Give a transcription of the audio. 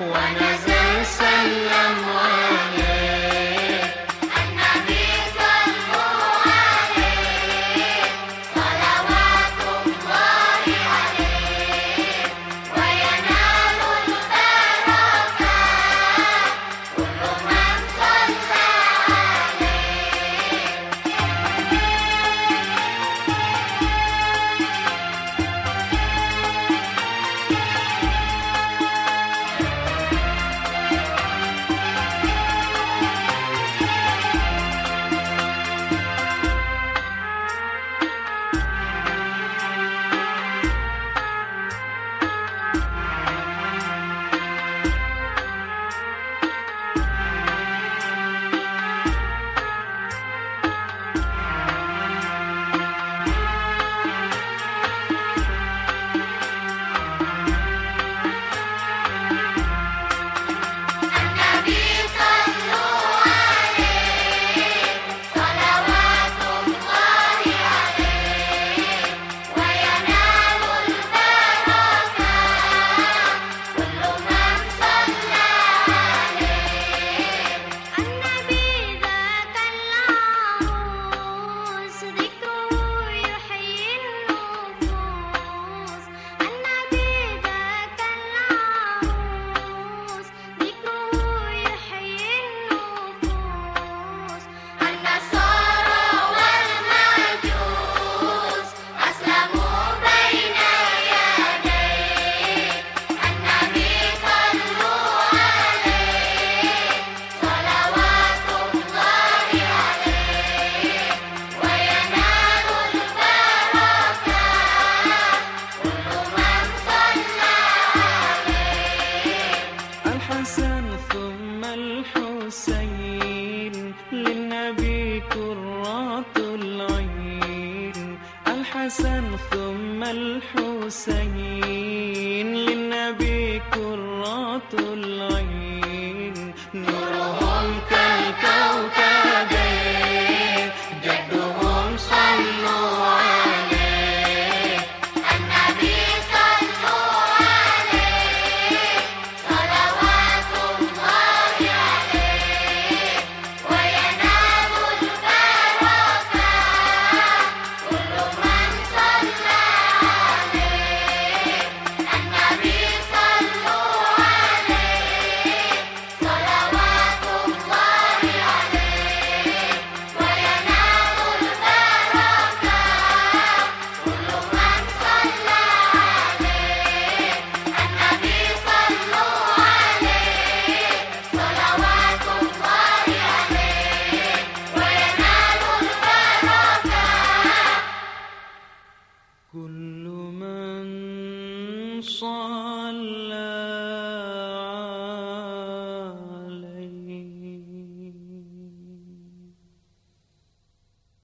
foreigners. الحسين للنبي كرة العين. كل من صلى